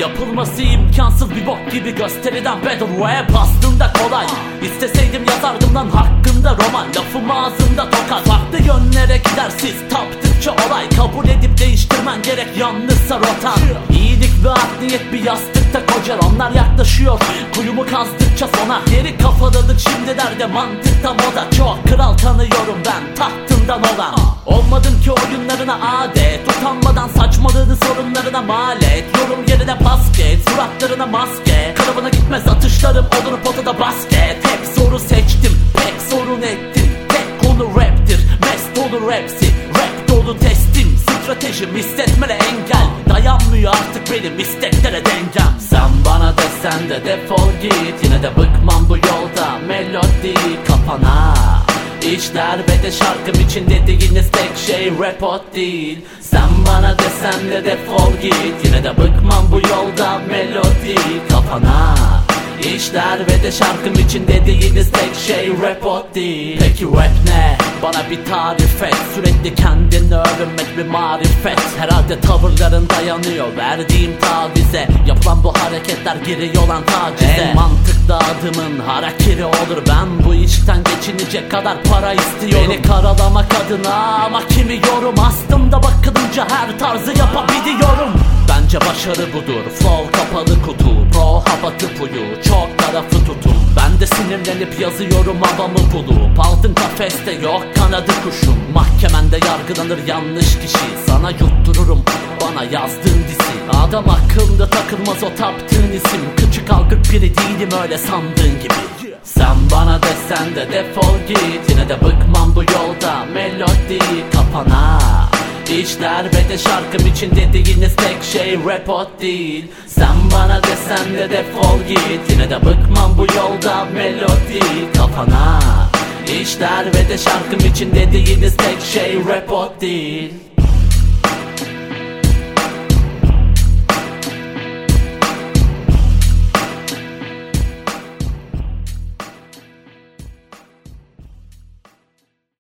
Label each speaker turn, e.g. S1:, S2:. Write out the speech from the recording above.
S1: Yapılması imkansız bir bok gibi gösteriden rap aslında kolay. İsteseydim yazardım lan hakkında roman. Lafım ağzımda tokat Farklı yönlere gider siz taptıkça olay. Kabul edip değiştirmen gerek yanlışsa rotan. İyilik ve art niyet bir yastıkta kocar. Onlar yaklaşıyor. Kuyumu kazdıkça sona. Geri kafaladık şimdi derde. Mantıkta moda. Çok kral tanıyorum ben. Tahtından olan. Olmadım ki oyunlarına adet. Utanmadan saçmalığını sorunlarına mal geç Suratlarına maske. Kırımına gitmez atışlarım olur potada basket. Hep soru seçtim pek sorun ettim Tek konu raptir mest olur hepsi Rap dolu testim Stratejim hissetmene engel. Dayanmıyor artık benim isteklere dengem. Sen bana desen de defol git Yine de bıkmam bu İşler ve de şarkım için dediğiniz tek şey rap ot değil. Sen bana desen de defol git. Yine de bıkmam bu yolda melodi. Kafana İşler ve de şarkım için dediğiniz tek şey rap ot değil. Peki rap ne? Bana bir tarif et. Sürekli kendini övünmek bir marifet. Herhalde tavırların dayanıyor. Verdiğim tavize. Yapılan bu hareketler giriyor olan tacize. En mantıklı adımın harakiri olur. Ben bu işten geçinecek kadar para istiyorum. Beni karalamak adına ama kimi yorum? Aslında bakılınca her tarzı yapabiliyorum. Bence başarı budur. Flow kapalı kutu. Pro hava tıpuyu Çok tarafı tutum De sinirlenip yazıyorum havamı bulup Altın kafeste yok kanadı kuşum. Mahkemende yargılanır yanlış kişi. Sana yuttururum bana yazdığın dizi. Adam akıllı takılmaz o taptığın isim. Küçük algık biri değilim öyle sandığın gibi. Sen bana desen de defol git. Yine de bıkmam bu yolda. Melodi kafana İşler ve de şarkım için dediğiniz tek şey rap ot değil. Sen bana desen de defol git. Yine de bıkmam bu yolda melodi. Kafana İşler ve de şarkım için dediğiniz tek şey rap ot değil